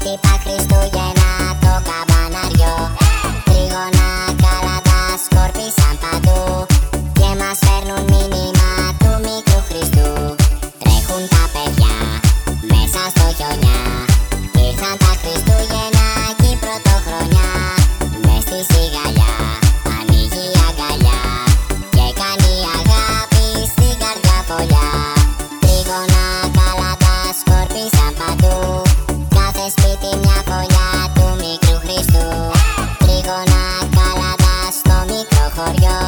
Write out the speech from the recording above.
χτυπά Χριστούγεννα το καμπαναριό Τρίγωνα καλά τα σκόρπισαν παντού Και μας φέρνουν μήνυμα του μικρού Χριστού. Τρέχουν τα παιδιά μέσα στο χιονιά Ήρθαν τα Χριστούγεννα και η πρωτοχρονιά. Μες στη σιγά party on.